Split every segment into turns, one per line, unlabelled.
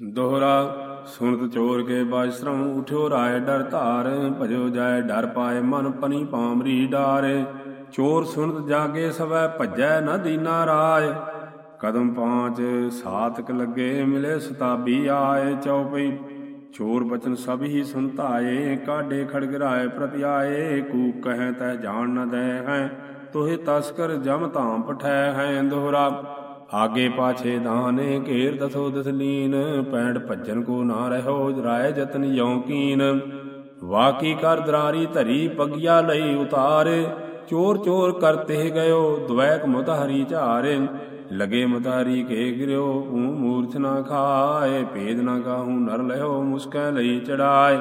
ਦੋਹਰਾ ਸੁਣਤ ਚੋਰ ਕੇ ਬਾਜਸ਼ਰਮ ਉਠਿਓ ਰਾਏ ਡਰ ਧਾਰ, ਭਜੋ ਜਾਏ ਡਰ ਪਾਏ ਮਨ ਪਨੀ ਪਾਮਰੀ ਡਾਰੇ। ਚੋਰ ਸੁਨਤ ਜਾਗੇ ਸਵੈ ਭਜੈ ਨ ਦੀਨਾ ਰਾਏ। ਕਦਮ ਪਾਂਚ ਸਾਤਕ ਲੱਗੇ ਮਿਲੇ ਸਤਾਬੀ ਆਏ ਚਉਪਈ ਚੋਰ ਬਚਨ ਸਭ ਹੀ ਸੁਨਤਾਏ ਕਾਢੇ ਖੜਗਰਾਏ ਪ੍ਰਤਿ ਆਏ। ਕੂਕ ਕਹੈ ਤੈ ਜਾਣ ਨ ਦੇ ਹੈ, ਤੋਹਿ ਤਸਕਰ ਜਮ ਧਾਮ ਪਠੈ ਹੈ ਦੋਹਰਾ। ਆਗੇ ਪਾਛੇ ਦਾਨੇ ਘੇਰ ਦਸੋ ਦਸਲੀਨ, ਪੈਂਡ ਭੱਜਨ ਕੋ ਨਾ ਰਹੋ ਰਾਏ ਜਤਨ ਯਉ ਕੀਨ। ਵਾਕੀ ਕਰ ਦਰਾਰੀ ਧਰੀ ਪਗਿਆ ਲਈ ਉਤਾਰੇ, ਚੋਰ ਚੋਰ ਕਰਤੇ ਗਇਓ, ਦਵੈਕ ਮੁਤਹਰੀ ਝਾਰੇ। ਲਗੇ ਮੁਤਾਰੀ ਕੇ ਗਿਰਿਓ ਊ ਮੂਰਛ ਨਾ ਖਾਏ, ਭੇਦ ਨਾ ਕਾਹੂ ਨਰ ਲਿਓ ਮੁਸਕੈ ਲਈ ਚੜਾਏ।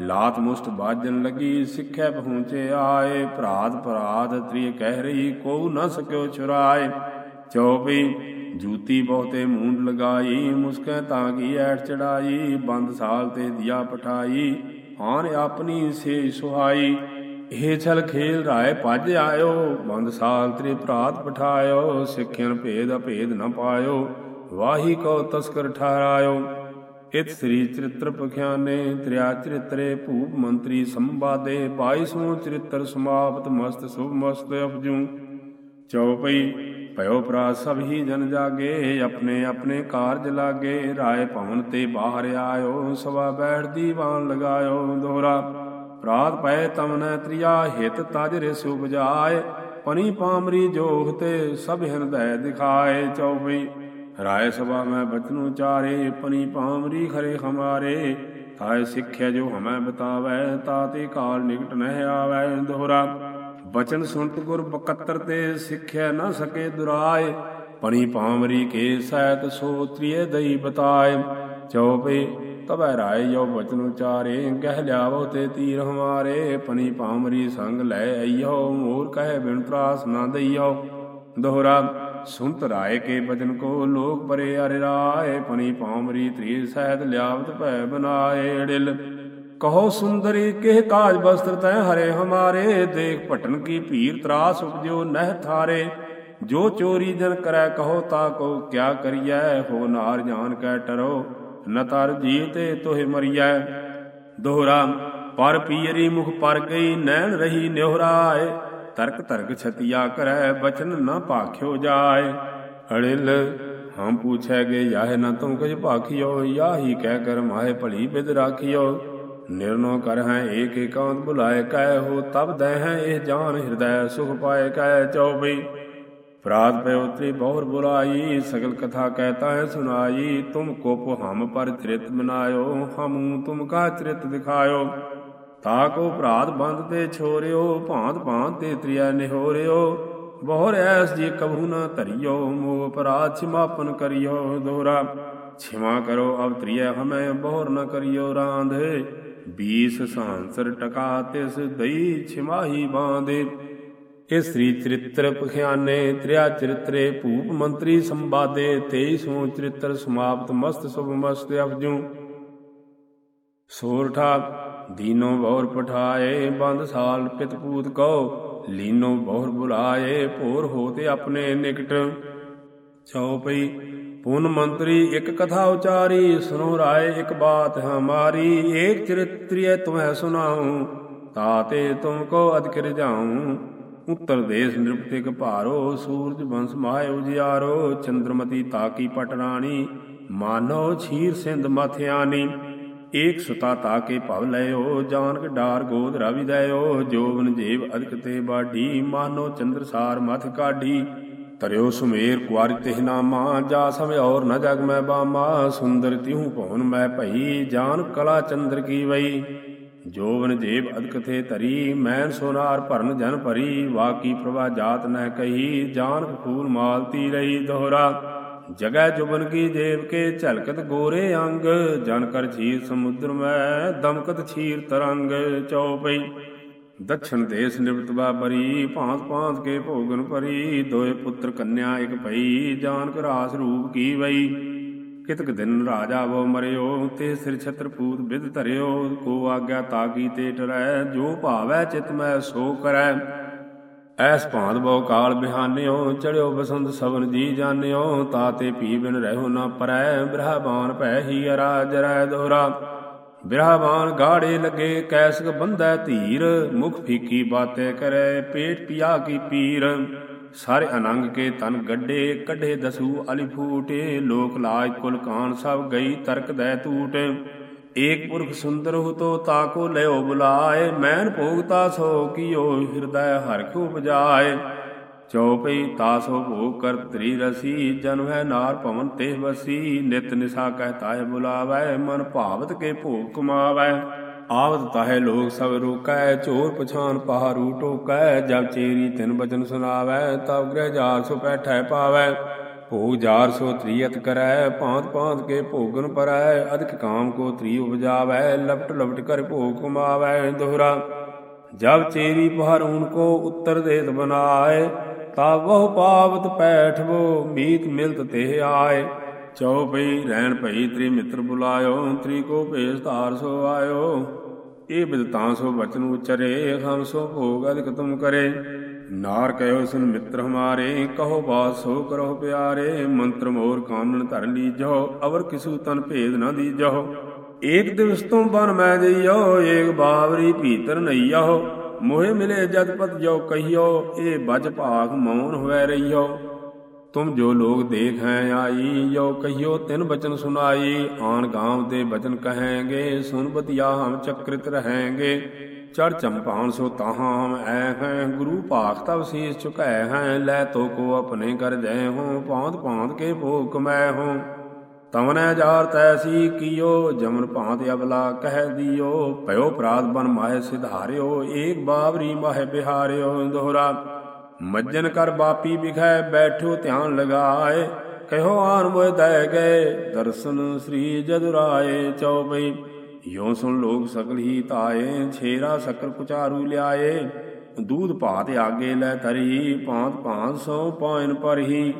ਲਾਤ ਮੁਸਤ ਬਾਜਣ ਲਗੀ, ਸਿੱਖੈ ਪਹੁੰਚੇ ਆਏ, ਭਰਾਤ ਭਰਾਤ ਤ੍ਰਿਯ ਕਹਿ ਰਹੀ ਕੋ ਨ ਸਕਿਓ ਛੁਰਾਏ। ਚੌਪੀ, ਜੂਤੀ ਬਹੁਤੇ ਮੂੰਡ ਲਗਾਈ, ਮੁਸਕੈ ਤਾਂ ਕੀ ਐਟ ਚੜਾਈ, ਬੰਦ ਸਾਲ ਤੇ ਦਿਆ ਪਠਾਈ, ਆਨ ਆਪਣੀ ਸੇ ਸੁਹਾਈ। ਇਹ ਛਲ ਖੇਲ ਰਾਏ ਭਜ ਆਇਓ, ਬੰਦ ਸਾਲ ਤ੍ਰੇ ਭਰਾਤ ਪਠਾਇਓ ਸਿੱਖਿਆਨ ਭੇਦ ਅਭੇਦ ਨ ਪਾਇਓ, ਵਾਹੀ ਕੋ ਤਸਕਰ ਠਹਿਰਾਇਓ। ਇਤ ਸ੍ਰੀ ਚਰਿਤ੍ਰ ਪਖਿਆਨੇ, ਤ੍ਰਿਆ ਚਰਿਤਰੇ ਭੂਪ ਮੰਤਰੀ ਸੰਵਾਦੇ 22ਵਾਂ ਚਰਿਤ੍ਰ ਸਮਾਪਤ ਮਸਤ ਸੁਭ ਮਸਤ ਅਪਜੂ। ਚਉਪਈ ਭਇਓ ਪ੍ਰਾ ਸਭ ਹੀ ਜਨ ਜਾਗੇ, ਆਪਣੇ ਆਪਣੇ ਕਾਰਜ ਲਾਗੇ। ਰਾਏ ਭਵਨ ਤੇ ਬਾਹਰ ਆਇਓ ਸਵਾ ਬੈਠ ਦੀਵਾਨ ਲਗਾਇਓ ਦੋਹਰਾ। ਪ੍ਰਾਤ ਪਏ ਤਮਨੈ ਤ੍ਰਿਆ, ਹਿਤ ਤਜ ਰਿਸ ਉਪਜਾਏ ਪਨੀ ਪਾਮਰੀ ਜੋਗ ਤੇ ਸਭ ਹਿਰਦੈ ਦਿਖਾਏ ਚਉਪਈ ਰਾਏ ਸਭਾ ਮੈਂ ਬਚਨੂ ਚਾਰੇ, ਪਨੀ ਪਾਮਰੀ ਖਰੇ ਹਮਾਰੇ ਤਾਏ ਸਿੱਖਿਆ ਜੋ ਹਮੈ ਬਤਾਵੈ ਤਾਤੇ ਕਾਲ ਨਿਕਟ ਨਹਿ ਆਵੈ ਦੋਹਰਾ। ਬਚਨ ਸੁਣਤ ਗੁਰ ਬਕਤਰ ਤੇ ਸਿੱਖਿਆ ਨਾ ਸਕੇ ਦੁਰਾਏ, ਪਣੀ ਪਾਮਰੀ ਕੇ ਸਹਿਤ ਸੋ ਤ੍ਰਿਏ ਦਈ ਬਤਾਏ। ਚਉਪੇ ਤਬੈ ਰਾਏ, ਜੋ ਬਚਨ ਉਚਾਰੇ, ਗਹਿ ਲਿਆਵੋ ਤੇ ਤੀਰ ਹਮਾਰੇ, ਪਣੀ ਪਾਮਰੀ ਸੰਗ ਲੈ ਅਈਓ ਮੋਰ ਕਹੇ ਬਿਨ ਤਰਾਸ ਨਾ ਦਈਓ। ਦੋਹਰਾ, ਸੁਨਤ ਰਾਏ ਕੇ ਬਚਨ ਕੋ ਲੋਕ ਪਰੇ ਅਰਿ ਰਾਏ ਪਣੀ ਪਾਮਰੀ ਤ੍ਰੀ ਸਹਿਤ ਲਿਆਵਤ ਭੈ ਬਨਾਏ ੜਿਲ ਕਹੋ ਸੁੰਦਰੀ, ਕਿਹ ਕਾਜ ਬਸਤਰ ਤੈ ਹਰੇ ਹਮਾਰੇ? ਦੇਖ ਭਟਨ ਕੀ ਭੀਰ ਤਰਾਸ ਉਪਜਿਓ ਨਹਿ ਥਾਰੇ। ਜੋ ਚੋਰੀ ਜਨ ਕਰੈ ਕਹੋ ਤਾ ਕੋ ਕਿਆ ਕਰੀਐ? ਹੋ ਨਾਰ ਜਾਨ ਕੈ ਟਰੋ, ਨ ਤਰ ਜੀਤੇ ਤੋਹਿ ਮਰੀਐ। ਦੋਹਰਾ, ਪਰ ਪੀਰੀ ਮੁਖ ਪਰ ਗਈ ਨੈਣ ਰਹੀ ਨਿਹਰਾਏ। ਤਰਕ ਤਰਕ ਛਤਿਆ ਕਰੈ, ਬਚਨ ਨਾ ਭਾਖਿਓ ਜਾਏ। ਅੜਿਲ, ਹਮ ਪੁੱਛੈ ਗਏ, ਯਾਹ ਨਾ ਤੁਮ ਕੁਝ ਭਾਖਿਓ? ਯਾਹੀ ਕਹਿ ਕਰ ਮਾਏ ਭਲੀ ਬਿਦ ਰਾਖਿਓ। ਨਿਰਨੋ ਕਰ ਹੈ ਏਕ ਏਕਾਂਤ ਬੁਲਾਏ, ਕਹਿ ਹੋ ਤਬ ਦੈ ਹੈ ਇਹ ਜਾਨ ਹਿਰਦੈ, ਸੁਖ ਪਾਏ ਕਹਿ ਚਉਬਈ ਪ੍ਰਾਤ ਪੈ ਉਤਰੀ ਬਹੁਰ ਬੁਲਾਈ, ਸਗਲ ਕਥਾ ਕਹਿਤਾ ਹੈ ਸੁਨਾਈ ਤੁਮ ਕੋਪ ਹਮ ਪਰ ਚਰਿਤ ਬਨਾਇਓ ਹਮੂ ਤੁਮ ਕਾ ਚਰਿਤ ਦਿਖਾਇਓ। ਤਾ ਕੋ ਭਰਾਤ ਬੰਦ ਤੇ ਛੋਰਿਓ, ਭਾਂਤ ਭਾਂਤ ਤੇ ਤ੍ਰਿਆ ਨਿਹੋਰਿਓ। ਬਹੁਰ ਐਸ ਜੀ ਕਬੂ ਨਾ ਧਰਿਓ, ਮੋਹ ਅਪਰਾਧ ਛਿਮਾਪਨ ਕਰਿਓ। ਦੋਰਾ, ਛਿਮਾ ਕਰੋ ਅਬ ਤ੍ਰਿਆ ਹਮੈ, ਬਹੁਰ ਨ ਕਰਿਓ ਰਾਂਧੇ। ਬੀਸ ਸਾਂਸਰ ਟਕਾ ਤਿਸ ਦਈ ਛਿਮਾਹੀ ਬਾਂਦੇ। ਇਸ ਸ੍ਰੀ ਚਰਿਤ੍ਰ ਪਖਿਆਨੇ, ਤ੍ਰਿਆ ਚਰਿਤਰੇ, ਭੂਪ ਮੰਤਰੀ ਸੰਵਾਦੇ 23ਵਾਂ ਚਰਿਤ੍ਰ ਸਮਾਪਤ ਮਸਤ ਸੁਭ ਮਸਤ ਅਪਜੂ ਸੋਰਠਾ ਦੀਨੋ ਬਹੁਰ ਪਠਾਏ, ਬੰਦ ਸਾਲ ਪਿਤ ਪੂਤ ਕਉ ਲੀਨੋ ਬਹੁਰ ਬੁਲਾਏ, ਭੋਰ ਹੋਤੇ ਆਪਣੇ ਨਿਕਟ। ਚਉਪਈ ਪੁਨ ਮੰਤਰੀ ਇੱਕ ਕਥਾ ਉਚਾਰੀ ਸੁਨੋ ਰਾਏ ਇੱਕ ਬਾਤ ਹਮਾਰੀ ਏਕ ਚਰਿਤ੍ਰਿਯ ਤੁਮੈ ਸੁਨਾਉ ਤਾਤੇ ਤੁਮ ਕੋ ਅਧਿਕਰ ਜਾਉ। ਉੱਤਰ ਦੇਸ ਨਿਰਪਤਿਕ ਭਾਰੋ, ਸੂਰਜ ਬੰਸ ਮਾਇ ਉਜਿਆਰੋ, ਚੰਦਰਮਤੀ ਤਾਕੀ ਪਟਰਾਣੀ ਮਾਨੋ ਛੀਰ ਸਿੰਧ ਮਥਿਆਨੀ ਏਕ ਸੁਤਾ ਤਾਕੇ ਭਵ ਲਇਓ, ਜਾਨਕ ਡਾਰ ਗੋਦ ਰਵਿ ਦਇਓ ਜੋਵਨ ਜੀਵ ਅਧਿਕ ਤੇ ਬਾਢੀ, ਮਾਨੋ ਚੰਦਰ ਸਾਰ ਮਥ ਕਾਢੀ। ਤਰਿਓ ਸੁਮੇਰ ਕੁਾਰਿ ਤਿਹ ਨਾਮਾ, ਜਾ ਸਮ ਔਰ ਨ ਜਗ ਮੈਂ ਬਾਮਾ, ਸੁੰਦਰ ਤਿਹੂ ਭਵਨ ਮੈਂ ਭਈ, ਜਾਨ ਕਲਾ ਚੰਦਰ ਕੀ ਵਈ। ਜੋਵਨ ਜੇਬ ਅਦਕ ਧਰੀ, ਮੈਨ ਸੋਨਾਰ ਭਰਨ ਜਨ ਭਰੀ, ਵਾਕੀ ਪ੍ਰਭਾ ਜਾਤ ਨਹਿ ਕਹੀ ਜਾਨਕ ਫੂਲ ਮਾਲਤੀ ਰਹੀ ਦੋਹਰਾ। ਜਗੈ ਜੁਬਨ ਕੀ ਦੇਵ ਕੇ ਝਲਕਤ ਗੋਰੇ ਅੰਗ, ਜਨ ਕਰ ਛੀਰ ਸਮੁੰਦਰ ਮੈਂ ਦਮਕਤ ਛੀਰ ਤਰੰਗ ਚਉਪਈ ਦਛਣ ਦੇਸ ਨਿਵਤਬਾ ਪਰੀ, ਭਾਂਤ ਭਾਂਤ ਕੇ ਭੋਗਨ ਪਰੀ, ਦੋਏ ਪੁੱਤਰ ਕੰਨਿਆ ਇਕ ਭਈ ਜਾਨਕ ਰਾਸ ਰੂਪ ਕੀ ਵਈ? ਕਿਤਕ ਦਿਨ ਰਾਜਾ ਵੋ ਮਰਿਓ, ਤੇ ਸਿਰ ਛਤਰਪੂਤ ਬਿਦ ਧਰਿਓ, ਕੋ ਆਗਿਆ ਤਾਗੀ ਤੇ ਟਰੈ ਜੋ ਭਾਵੈ ਚਿਤ ਮੈਂ ਸੋ ਕਰੈ। ਐਸ ਭਾਂਤ ਬਹੁ ਕਾਲ ਬਿਹਾਨਿਓ, ਚੜਿਓ ਬਸੰਤ ਸਵਨ ਜੀ ਜਾਣਿਓ ਤਾਤੇ ਪੀ ਬਿਨ ਰਹਿਓ ਨਾ ਪਰੈ ਬ੍ਰਹਬਾਨ ਭੈ ਹੀ ਅਰਾ ਰੈ ਦੋਰਾ। ਬਿਰਹਬਾਨ ਗਾੜੇ ਲਗੇ, ਕੈਸਕ ਬੰਧੈ ਧੀਰ, ਮੁਖ ਫੀਕੀ ਬਾਤੇ ਕਰੈ, ਪੇਟ ਪਿਆ ਕੀ ਪੀਰ। ਸਾਰੇ ਅਨੰਗ ਕੇ ਤਨ ਗੱਡੇ, ਕੱਢੇ ਦਸੂ ਅਲੀ ਫੂਟੇ, ਲੋਕ ਲਾਜ ਕੁਲ ਕਾਨ ਸਭ ਗਈ, ਤਰਕ ਦੈ ਟੂਟ ਏਕ ਪੁਰਖ ਸੁੰਦਰ ਹੋ ਤੋ ਤਾਕੋ ਲਿਓ ਬੁਲਾਏ, ਮੈਨ ਭੋਗਤਾ ਸੋ ਕੀਓ ਹਿਰਦੈ ਹਰ ਕੋ ਬਜਾਏ ਚਉਪਈ ਤਾਸੋ ਭੋਗ ਕਰ ਤ੍ਰੀ ਰਸੀ, ਜਨ ਹੈ ਨਾਰ ਭਵਨ ਤੇ ਵਸੀ, ਨਿਤ ਨਿਸਾ ਕਹਤਾ ਹੈ ਬੁਲਾਵੈ, ਮਨ ਭਾਵਤ ਕੇ ਭੋਗ ਕਮਾਵੈ। ਆਵਤ ਤਾਹੇ ਲੋਕ ਸਭ ਰੋਕੈ, ਚੋਰ ਪਛਾਨ ਪਹਾਰੂ ਟੋਕੈ, ਜਬ ਚੇਰੀ ਤਿਨ ਬਚਨ ਸੁਣਾਵੈ, ਤਬ ਗ੍ਰਹਿ ਜਾਰ ਸੋ ਬੈਠੈ ਪਾਵੈ। ਭੋਗ ਜਾਰ ਸੋ ਤ੍ਰੀਅਤ ਕਰੈ, ਭਾਂਤ ਭਾਂਤ ਕੇ ਭੋਗਨ ਪਰੈ ਅਧਿਕ ਕਾਮ ਕੋ ਤ੍ਰੀ ਉਪਜਾਵੈ, ਲਪਟ ਲਪਟ ਕਰ ਭੋਗ ਕਮਾਵੈ ਦੋਹਰਾ। ਜਬ ਚੇਰੀ ਪਹਰੂਨ ਕੋ ਉੱਤਰ ਦੇਤ ਬਨਾਏ ਤਾ ਬਹੁ ਪਾਵਤ ਪੈਠਵੋ, ਮੀਤ ਮਿਲਤ ਤੇ ਆਏ। ਚਉਪਈ ਰਹਿਣ ਭਈ ਤ੍ਰੀ ਮਿੱਤਰ ਬੁਲਾਇਓ, ਤ੍ਰੀ ਕੋ ਭੇਸ ਧਾਰ ਸੋ ਆਇਓ। ਇਹ ਬਿਦਤਾਂ ਸੋ ਬਚਨ ਉਚਰੇ, ਹਮ ਸੋ ਭੋਗ ਅਧਿਕ ਤੁਮ ਕਰੇ। ਨਾਰ ਕਹਿਓ ਸੁਨ ਮਿੱਤਰ ਹਮਾਰੇ, ਕਹੋ ਬਾਤ ਸੋ ਕਰੋ ਪਿਆਰੇ। ਮੰਤਰ ਮੋਰ ਕਾਮਨ ਧਰ ਲੀਜੋ, ਅਵਰ ਕਿਸੂ ਤਨ ਭੇਦ ਨਾ ਦੀਜੋ। ਏਕ ਦਿਵਸ ਤੋਂ ਬਨ ਮੈਂ ਜਈਓ, ਏਕ ਬਾਵਰੀ ਭੀਤਰ ਨਈਓ। ਮੋਹਿ ਮਿਲੇ ਜਦ ਪਤ ਜੋ ਕਹੀਓ, ਇਹ ਬਜ ਭਾਗ ਮੌਨ ਹੋਇ ਰਹੀਓ। ਤੁਮ ਜੋ ਲੋਗ ਦੇਖ ਹੈ ਆਈ, ਜੋ ਕਹੀਓ ਤਿਨ ਬਚਨ ਸੁਨਾਈ ਆਨ ਗਾਮ ਦੇ ਬਚਨ ਕਹੈਂਗੇ, ਸੁਨ ਬਤਿਆ ਹਮ ਚਕ੍ਰਿਤ ਰਹੈਂਗੇ। ਚੜ ਚੰਪਾਨ ਸੋ ਤਾਹਾਂ ਹਮ ਐ ਹੈ, ਗੁਰੂ ਭਾਖ ਤਬ ਸੀਸ ਝੁਕੈ ਹੈ। ਲੈ ਤੋ ਕੋ ਆਪਣੇ ਕਰ ਜੈ ਹੋ ਪਾਂਤ ਪਾਂਤ ਕੇ ਭੋਗ ਕਮੈ ਹੋ। ਤਵਨੈ ਜਾਰ ਤੈਸੀ ਕੀਓ, ਜਮਨ ਭਾਂਤ ਅਬਲਾ ਕਹਿ ਦਿਓ। ਭਇਓ ਪ੍ਰਾਦ ਬਨ ਮਾਹਿ ਸਿਧਾਰਿਓ, ਏਕ ਬਾਵਰੀ ਮਾਹਿ ਬਿਹਾਰਿਓ। ਦੋਹਰਾ, ਮੱਜਨ ਕਰ ਬਾਪੀ ਬਿਖੈ ਬੈਠੋ ਧਿਆਨ ਲਗਾਏ। ਕਹਿਓ ਆਨ ਮੋਇ ਦੈ ਗਏ, ਦਰਸ਼ਨ ਸ੍ਰੀ ਜਦੁਰਾਏ ਚਉਪਈ ਯੋ ਸੁਣ ਲੋਕ ਸਕਲ ਹੀ ਤਾਏ ਛੇਰਾ ਸਕਰ ਪੁਚਾਰੂ ਲਿਆਏ। ਦੂਧ ਭਾਤ ਆਗੇ ਲੈ ਤਰੀ ਭਾਂਤ ਭਾਂਤ ਸੋ ਪਾਇਨ ਪਰਹੀ।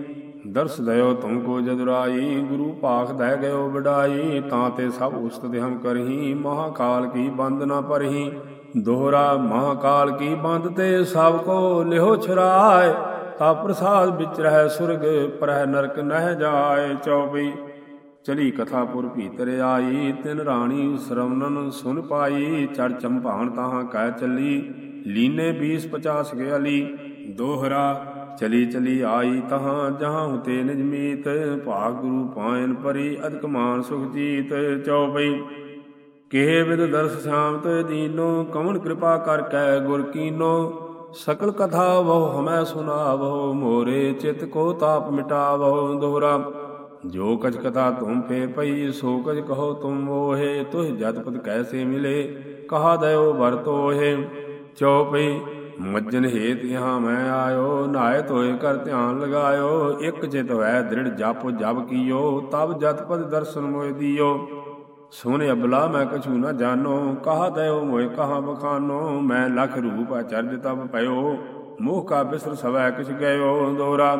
ਦਰਸ ਦਇਓ ਤੁਮ ਕੋ ਜਦੁਰਾਈ, ਗੁਰੂ ਪਾਖ ਦਹਿ ਗਇਓ ਵਡਾਈ, ਤਾਂ ਤੇ ਸਭ ਉਸਤਤ ਹਮ ਕਰਹੀ, ਮਹਾਕਾਲ ਕੀ ਬੰਦ ਨਾ ਪਰਹੀ। ਦੋਹਰਾ, ਮਹਾਕਾਲ ਕੀ ਬੰਦ ਤੇ ਸਭ ਕੋ ਲਿਹੋ ਛਰਾਏ। ਤਾ ਪ੍ਰਸਾਦ ਵਿੱਚ ਰਹਿ ਸੁਰਗ, ਪਰਹਿ ਨਰਕ ਨਹਿ ਜਾਏ ਚੌਬੀ ਚਲੀ ਕਥਾਪੁਰ ਭੀਤਰ ਆਈ, ਤਿਨ ਰਾਣੀ ਸ਼ਰਵਨਨ ਸੁਨ ਪਾਈ। ਚੜ ਚੰਪਾਣ ਤਾਹਾਂ ਕਹਿ ਚੱਲੀ, ਲੀਨੇ 20 50 ਕੇ ਦੋਹਰਾ ਚਲੀ ਚਲੀ ਆਈ ਤਹਾਂ ਜਹਾਂ ਹੁਤੇ ਨਿਜ ਮੀਤ, ਭਾਗ ਗੁਰੂ ਪਾਇਨ ਪਰੀ ਅਦਕ ਮਾਨ ਸੁਖ ਜੀਤ ਚਉਪਈ ਕਿਹ ਵਿਦ ਦਰਸ ਸ਼ਾਮ ਦੀਨੋ ਕਵਨ ਕਿਰਪਾ ਕਰ ਕੈ ਗੁਰ ਕੀਨੋ। ਸਕਲ ਕਥਾ ਵਹੁ ਹਮੈ ਸੁਨਾਵੋ ਮੋਰੇ ਚਿਤ ਕੋ ਤਾਪ ਮਿਟਾਵੋ ਦੋਹਰਾ। ਜੋ ਕਜ ਕਥਾ ਤੁਮ ਫੇ ਪਈ, ਸੋ ਕਜ ਕਹੋ ਤੁਮ ਮੋਹੇ ਤੁਹ ਜਤ ਕੈਸੇ ਮਿਲੇ, ਕਹਾ ਦਇਓ ਵਰਤੋਹੇ। ਚਉਪਈ ਮੱਜਨ ਹੇਤ ਯਹਾਂ ਮੈਂ ਆਇਓ ਨਾਏ ਧੋਏ ਕਰ ਧਿਆਨ ਲਗਾਇਓ, ਇਕ ਚਿਤ ਹੋਇ ਦ੍ਰਿੜ ਜਪ ਜਪ ਕੀਓ, ਤਬ ਜਤ ਪਦ ਦਰਸ਼ਨ ਮੋਇ ਦੀਓ। ਸੁਨ ਅਬਲਾ, ਮੈਂ ਕਛੂ ਨਾ ਜਾਣੋ, ਕਹਾ ਦਇਓ ਮੋਇ ਕਹਾ ਬਖਾਨੋ, ਮੈਂ ਲਖ ਰੂਪ ਅਚਰਜ ਤਬ ਪਇਓ ਮੋਹ ਕਾ ਬਿਸਰ ਸਵੈ ਕਿਛ ਗਇਓ ਦੋਰਾ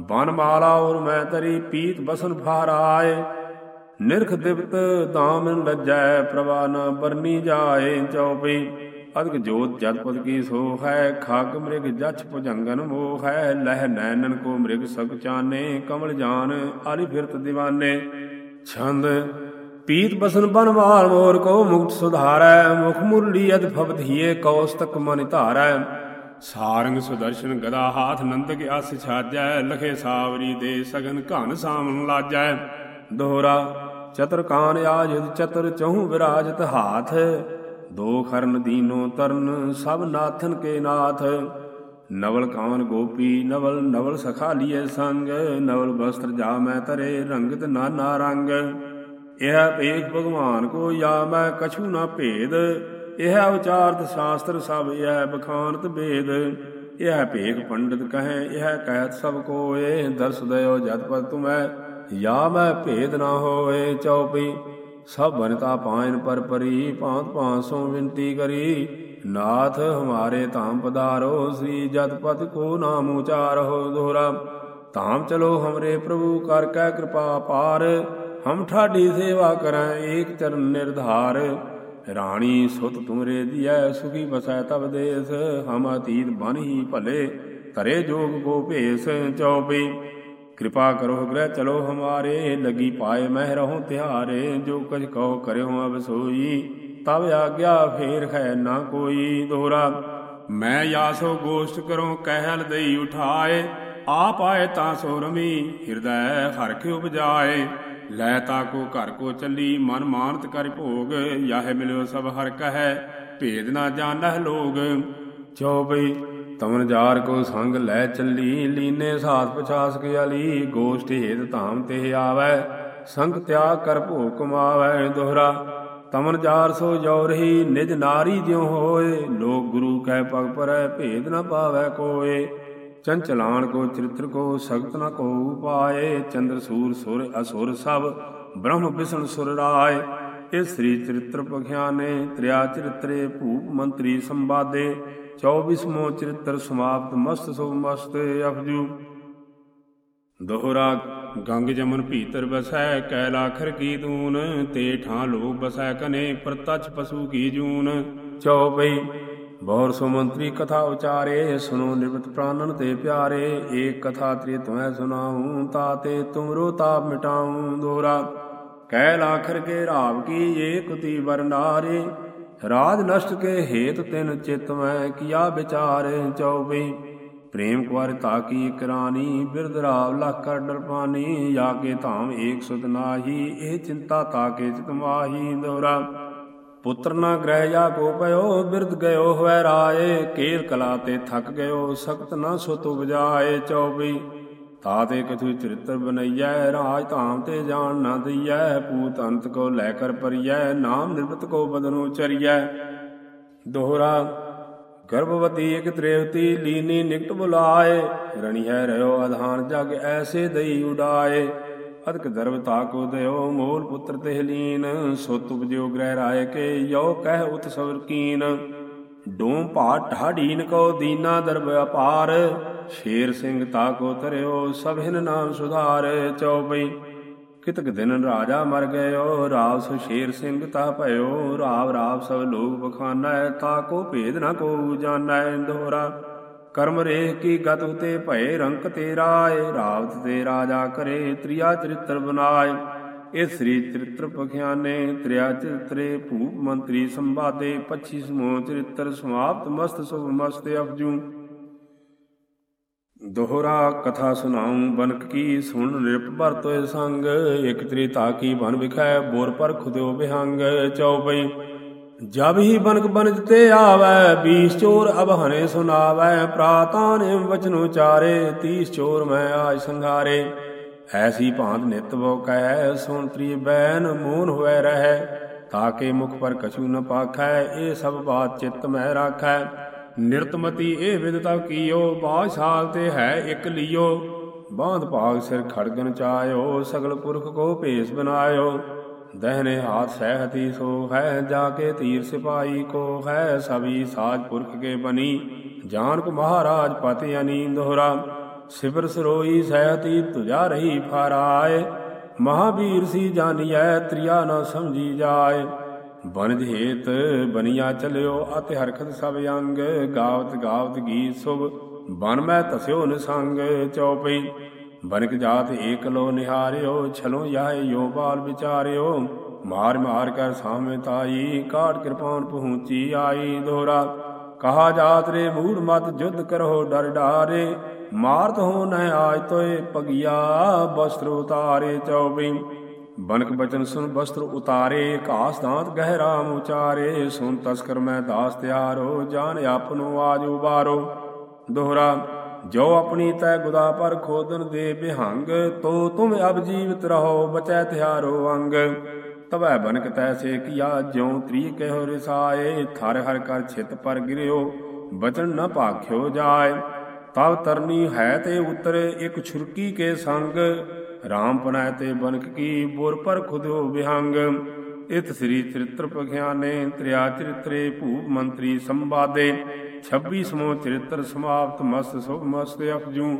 ਬਨ ਮਾਲਾ ਔਰ ਮੈਂ ਤਰੀ ਪੀਤ ਬਸਨ ਫਾਰਾਏ ਨਿਰਖ ਦਿਵਤ ਦਾਮਨ ਲੱਜੈ ਪ੍ਰਵਾ ਨਾ ਬਰਨੀ ਜਾਏ ਚਉਪਈ ਅਦਕ ਜੋਤ ਜਦ ਪਦ ਕੀ ਸੋ ਹੈ ਖਾਗ ਮ੍ਰਿਗ ਜਛ ਭੁਜੰਗਨ ਮੋਹ ਹੈ ਲਹਿ ਨੈਨਨ ਕੋ ਮ੍ਰਿਗ ਸਗ ਚਾਨੇ, ਕਮਲ ਜਾਨ ਆਲੀ ਫਿਰਤ دیਵਾਨੇ ਛੰਦ, ਪੀਤ ਬਸਨ ਬਨਵਾਲ ਮੋਰ ਕੋ ਮੁਕਤ ਸੁਧਾਰੈ, ਮੁਖ ਮੁਰਲੀ ਅਦ ਫਬਦ ਹੀਏ ਕੌਸਤਕ ਮਨ ਧਾਰੈ। ਸਾਰੰਗ ਸੁਦਰਸ਼ਨ ਗਦਾ ਹਾਥ ਨੰਦਕ ਅਸ ਛਾਜੈ, ਲਖੇ ਸਾਵਰੀ ਦੇ ਸਗਨ ਘਨ ਸਾਮਨ ਲਾਜੈ। ਦੋਹਰਾ, ਚਤੁਰ ਕਾਨ ਆਜਿਤ ਚਤੁਰ ਚਹੂ ਵਿਰਾਜਤ ਹਾਥ ਦੋ ਖਰਨ ਦੀਨੋ ਤਰਨ, ਸਭ ਨਾਥਨ ਕੇ ਨਾਥ। ਨਵਲ ਕਾਨ ਗੋਪੀ, ਨਵਲ ਨਵਲ ਸਖਾ ਲੀਏ ਸੰਗ। ਨਵਲ ਬਸਤਰ ਜਾ ਮੈਂ ਤਰੇ ਰੰਗਤ ਨਾਨਾ ਰੰਗ। ਇਹ ਭੇਖ ਭਗਵਾਨ ਕੋ ਯਾ ਮੈਂ ਕਛੂ ਨਾ ਭੇਦ। ਇਹ ਉਚਾਰਤ ਸ਼ਾਸਤਰ ਸਭ, ਇਹ ਬਖਾਨਤ ਭੇਦ ਇਹ ਭੇਖ ਪੰਡਿਤ ਕਹੈ, ਇਹ ਕਹਿਤ ਸਭ ਕੋਏ। ਦਰਸ ਦਇਓ ਜਤ ਪਦ ਤੁਮੈ, ਯਾ ਮੈਂ ਭੇਦ ਨਾ ਹੋਏ। ਚਉਪਈ ਸਭ ਬਨਤਾ ਪਾਇਨ ਪਰ ਪਰੀ, ਭਾਂਤ ਸੋ ਵਿੰਤੀ ਕਰੀ। ਨਾਥ ਹਮਾਰੇ ਧਾਮ ਪਧਾਰੋ, ਸ੍ਰੀ ਜਤਪਤ ਕੋ ਨਾਮ ਉਚਾਰੋ ਦੋਹਰਾ। ਧਾਮ ਚਲੋ ਹਮਰੇ ਪ੍ਰਭੂ, ਕਰ ਕੈ ਕਿਰਪਾ ਪਾਰ। ਹਮ ਠਾਡੀ ਸੇਵਾ ਕਰੈ, ਏਕ ਚਰਨ ਨਿਰਧਾਰ। ਰਾਣੀ ਸੁਤ ਤੁਮਰੇ ਦੀਐ, ਸੁਖੀ ਬਸੈ ਤਬ ਦੇਸ। ਹਮ ਅਤੀਤ ਬਨ ਹੀ ਭਲੇ, ਧਰੇ ਜੋਗ ਕੋ ਭੇਸ ਚਉਪਈ ਕਿਰਪਾ ਕਰੋ ਗ੍ਰਹਿ ਚਲੋ ਹਮਾਰੇ, ਲਗੀ ਪਾਏ ਮਹਿ ਰਹੋ ਤਿਹਾਰੇ, ਜੋ ਕੁਝ ਕਹੋ ਕਰਿਓ ਅਬ ਸੋਈ। ਤਬ ਆਗਿਆ ਫੇਰ ਹੈ ਨਾ ਕੋਈ ਦੋਹਰਾ। ਮੈਂ ਯਾਸੋ ਗੋਸ਼ਟ ਕਰੋ ਕਹਿਲ ਦਈ ਉਠਾਏ, ਆਪ ਆਏ ਤਾਂ ਸੋ ਰਮੀ, ਹਿਰਦੈ ਹਰ ਕੇ ਉਪਜਾਏ। ਲੈ ਤਾ ਕੋ ਘਰ ਕੋ ਚੱਲੀ, ਮਨ ਮਾਨਤ ਕਰ ਭੋਗ, ਯਾਹ ਮਿਲਿਓ ਸਭ ਹਰ ਕਹੈ, ਭੇਦ ਨਾ ਜਾਣਹਿ ਲੋਗ। ਚੌਬਈ ਤਮਨ ਜਾਰ ਕੋ ਸੰਗ ਲੈ ਚੱਲੀ, ਲੀਨੇ ਸਾਥ ਪਛਾਸ ਕੇ ਅਲੀ ਗੋਸ਼ਟ ਹੇਤ ਧਾਮ ਤੇ ਆਵੈ, ਸੰਗ ਤਿਆਗ ਕਰ ਭੋ ਕਮਾਵੈ ਦੋਹਰਾ। ਤਮਨ ਜਾਰ ਸੋ ਜੋ ਰਹੀ, ਨਿਜ ਨਾਰੀ ਜਿਉ ਹੋਏ, ਲੋਕ ਗੁਰੂ ਕਹਿ ਪਗ ਪਰੈ, ਭੇਦ ਨ ਪਾਵੈ ਕੋਏ। ਚੰਚਲਾਣ ਕੋ ਚਰਿਤ੍ਰ ਕੋ ਸਖਤ ਨ ਕੋ ਉਪਾਏ, ਚੰਦਰ ਸੂਰ ਸੁਰ ਅਸੁਰ ਸਭ, ਬ੍ਰਹਮ ਵਿਸ਼ਨ ਸੁਰ ਰਾਏ। ਇਸ ਸ੍ਰੀ ਚਰਿਤ੍ਰ ਪਖਿਆਨੇ, ਤ੍ਰਿਆ ਚਰਿਤਰੇ ਭੂਪ ਮੰਤਰੀ ਸੰਵਾਦੇ। 24ਮੋ ਚਰਿਤ੍ਰ ਸਮਾਪਤ ਮਸਤ ਸੋ ਮਸਤ ਅਫਜੂ ਦੋਹਰਾ ਗੰਗ ਜਮਨ ਭੀਤਰ ਬਸੈ ਕੈਲਾਖਰ ਕੀ ਦੂਨ ਤੇ ਠਾਂ ਲੋਕ ਬਸੈ ਕਨੇ ਪ੍ਰਤਛ ਪਸ਼ੂ ਕੀ ਜੂਨ ਚਉਪਈ ਬਹੁਰ ਸੋ ਮੰਤਰੀ ਕਥਾ ਉਚਾਰੇ ਸੁਨੋ ਨਿਵਤ ਪ੍ਰਾਨਨ ਤੇ ਪਿਆਰੇ ਏਕ ਕਥਾ ਤ੍ਰਿ ਤੁਮੈ ਸੁਨਾਉ ਤਾਤੇ ਤੁਮਰੋ ਤਾਪ ਮਿਟਾਉ ਦੋਹਰਾ ਕੈਲਾਖਰ ਕੇ ਰਾਵ ਕੀ ਏਕਤੀ ਵਰਨਾਰੇ ਰਾਜ ਨਸ਼ਟ ਕੇ ਹੇਤ ਤਿਨ ਚਿਤ ਮੈਂ ਕੀਆ ਵਿਚਾਰ ਚਉਪਈ ਪ੍ਰੇਮ ਕੁਾਰ ਤਾਕੀ ਇਕ ਰਾਨੀ ਬਿਰਧ ਰਾਵ ਲਖ ਡਰਪਾਨੀ ਜਾ ਕੇ ਧਾਮ ਏਕ ਸੁਤ ਨਾਹੀ, ਇਹ ਚਿੰਤਾ ਤਾਕੇ ਚਿਤ ਮਾਹੀ ਦੋਰਾ ਪੁੱਤਰ ਨਾ ਗ੍ਰਹਿ ਜਾ ਕੋ ਪਇਓ, ਬਿਰਧ ਗਇਓ ਹੋਇ ਰਾਏ, ਕੇਲ ਕਲਾ ਤੇ ਥੱਕ ਗਇਓ, ਸਖਤ ਨਾ ਸੁਤ ਉਪਜਾਏ ਚੌਬੀ ਤਾਤੇ ਕਥੂ ਚਰਿਤ੍ਰ ਬਨਈਐ ਰਾਜ ਧਾਮ ਤੇ ਜਾਣ ਨਾ ਦਈਐ, ਪੂਤ ਅੰਤ ਕੋ ਲੈ ਕਰ ਪਰਿਐ, ਨਾਮ ਨਿਰਭਤ ਕੋ ਬਦਨੁ ਚਰੀਐ ਦੋਹਰਾ, ਗਰਭਵਤੀ ਇਕ ਤ੍ਰੇਵਤੀ, ਲੀਨੀ ਨਿਕਟ ਬੁਲਾਏ ਰਣੀ ਹੈ ਰਿਓ ਅਧਾਨ ਜਗ ਐਸੇ ਦਈ ਉਡਾਏ। ਅਦਕ ਦਰਵ ਤਾਕੋ ਦਿਓ, ਮੋਲ ਪੁੱਤਰ ਤੇ ਲੀਨ, ਸੁਤ ਉਪਜਿਓ ਗ੍ਰਹਿ ਰਾਏ ਕੇ, ਯੋ ਕਹਿ ਉਤ ਸਵਰ ਕੀਨ। ਡੂਮ ਭਾ ਢਾਢੀਨ ਕੋ ਦੀਨਾ ਦਰਬ ਅਪਾਰ। ਸ਼ੇਰ ਸਿੰਘ ਤਾ ਕੋ ਤਰਿਓ ਸਭਿਨ ਨਾਮ ਸੁਧਾਰ। ਚਉਪਈ ਕਿਤਕ ਦਿਨ ਰਾਜਾ ਮਰ ਗਇਓ ਰਾਵ ਸੁ ਸ਼ੇਰ ਸਿੰਘ ਤਾ ਭਇਓ। ਰਾਵ ਰਾਵ ਸਭ ਲੋਕ ਬਖਾਨੈ, ਤਾ ਕੋ ਭੇਦ ਨ ਕੋ ਜਾਣੈ ਦੋਹਰਾ। ਕਰਮ ਰੇਹ ਕੀ ਗਤ ਉਤੇ ਭਏ ਰੰਕ ਤੇ ਰਾਏ ਰਾਵਤ ਤੇ ਰਾਜਾ ਕਰੇ ਤ੍ਰਿਆ ਚਰਿਤ੍ਰ ਬਨਾਏ। ਇਹ ਸ੍ਰੀ ਚਰਿਤ੍ਰ ਪਖਿਆਨੇ, ਤ੍ਰਿਆ ਚਰਿਤਰੇ, ਭੂਪ ਮੰਤਰੀ ਸੰਵਾਦੇ 25 ਸਮੂਹ ਚਰਿਤ੍ਰ, ਸਮਾਪਤ ਮਸਤ ਸੁਭ ਮਸਤ ਅਫਜੂ। ਦੋਹਰਾ ਕਥਾ ਸੁਨਾਉ ਬਨਕ ਕੀ ਸੁਣ ਨਿਰਪ ਭਰਤੋਏ ਸੰਗ। ਇਕ ਤ੍ਰੀ ਤਾਕੀ ਬਨ ਵਿਖੈ, ਬੋਰ ਪਰ ਖੁਦਿਓ ਬਿਹੰਗ। ਚਉਪਈ ਜਬ ਹੀ ਬਨਕ ਬਨਜ ਤੇ ਆਵੈ, ਬੀਸ ਚੋਰ ਅਬਹਨੇ ਸੁਨਾਵੈ ਪ੍ਰਾਤਾਨੇ ਵਚਨੋ ਚਾਰੇ, ਤੀਸ ਚੋਰ ਮੈਂ ਆਜ ਸੰਘਾਰੇ। ਐਸੀ ਭਾਂਤ ਨਿਤ ਬੋ ਕਹਿ ਸੁਣ ਤ੍ਰੀ ਬੈਨ ਮੂਨ ਹੋਇ ਰਹੈ, ਤਾਕੇ ਮੁਖ ਪਰ ਕਛੂ ਨ ਪਾਖੈ, ਇਹ ਸਭ ਬਾਤ ਚਿਤ ਮੈਂ ਰਾਖੈ। ਨਿਰਤਮਤੀ ਇਹ ਵਿਦਤਾ ਕੀਓ ਬਾਸ਼ਾਲ ਤੇ ਹੈ ਇਕ ਲਿਓ। ਬਾਂਧ ਭਾਗ ਸਿਰ ਖੜਗਨ ਚਾਇਓ, ਸਗਲ ਪੁਰਖ ਕੋ ਭੇਸ ਬਨਾਇਓ। ਦਹਨੇ ਹਾਥ ਸਹਿਤੀ ਸੋ ਹੈ ਜਾ ਕੇ ਤੀਰ ਸਿਪਾਈ ਕੋ ਹੈ, ਸਭੀ ਸਾਜ ਪੁਰਖ ਕੇ ਬਨੀ। ਜਾਨਕ ਮਹਾਰਾਜ ਪਤਿ ਅਨੀ ਦੋਹਰਾ ਸਿਵਰ ਸਰੋਈ ਸਹਿਤੀ ਤੁਜਾ ਰਹੀ ਫਾਰਾਏ। ਮਹਾਵੀਰ ਸੀ ਜਾਨੀਐ ਤ੍ਰਿਆ ਨਾ ਸਮਝੀ ਜਾਏ। ਬਨਜ ਹੇਤ ਬਨੀਆ ਚਲਿਓ, ਅਤਿ ਹਰਖਤ ਸਭ ਅੰਗ। ਗਾਵਤ ਗਾਵਤ ਗੀਤ ਸੁਭ ਬਨ ਮੈਂ ਤਸਿਓ ਨਿਸੰਗ। ਚਉਪਈ, ਬਨਕ ਜਾਤ ਏਕਲੋ ਨਿਹਾਰਿਓ, ਛਲੋ ਯਾਹੇ ਯੋ ਬਾਲ ਵਿਚਾਰਿਓ। ਮਾਰ ਮਾਰ ਕਰ ਸਾਹਮੇ ਤਾਈ ਕਾਟ ਕਿਰਪਾਨ ਪਹੁੰਚੀ ਆਈ ਦੋਰਾ ਕਹਾ ਜਾਤ ਰੇ ਮੂੜ ਮਤ ਜੁਧ ਕਰੋ ਡਰ ਡਾਰੇ, ਮਾਰਤ ਹੋ ਨ ਆਜ ਤੋਏ ਪਗਿਆ ਬਸਤਰ ਉਤਾਰੇ ਚਉਪਈ ਬਨਕ ਬਚਨ ਸੁਨ ਬਸਤਰ ਉਤਾਰੇ, ਘਾਸ ਦਾਂਤ ਗਹਿਰਾਮ ਉਚਾਰੇ ਸੁਨ ਤਸਕਰ ਮੈਂ ਦਾਸ ਤਿਆਰੋ ਜਾਣ ਆਪਨੋ ਆਜ ਉਬਾਰੋ। ਦੋਹਰਾ, ਜੋ ਆਪਣੀ ਤੈ ਗੁਦਾ ਪਰ ਖੋਦਨ ਦੇ ਬਿਹੰਗ, ਤੋ ਤੁਮ ਅਬ ਜੀਵਤ ਰਹੋ ਬਚੈ ਤਿਹਾਰੋ ਅੰਗ। ਤਵੈ ਬਨਕ ਤੈਸੇ ਕੀਆ ਜਿਉ ਤ੍ਰੀ ਕਹਿਓ ਰਿਸਾਏ, ਥਰ ਹਰ ਕਰ ਛਿਤ ਪਰ ਗਿਰਿਓ, ਬਚਨ ਨ ਭਾਖਿਓ ਜਾਏ। ਤਵ ਤਰਨੀ ਹੈ ਤੇ ਉਤਰੇ, ਇਕ ਛੁਰਕੀ ਕੇ ਸੰਗ। ਰਾਮ ਪਨਾਇ ਤੇ ਬਨਕ ਕੀ, ਬੁਰ ਪਰ ਖੁਦੋ ਵਿਹੰਗ। ਇਤ ਸ੍ਰੀ ਚਰਿਤ੍ਰ ਪਖਿਆਨੇ, ਤ੍ਰਿਆ ਚਰਿਤਰੇ ਭੂਪ ਮੰਤਰੀ ਸੰਵਾਦੇ। 26 ਸਮੋ ਚਰਿਤ੍ਰ ਸਮਾਪਤ ਮਸਤ ਸੁਭ ਮਸਤ ਅਫਜੂ।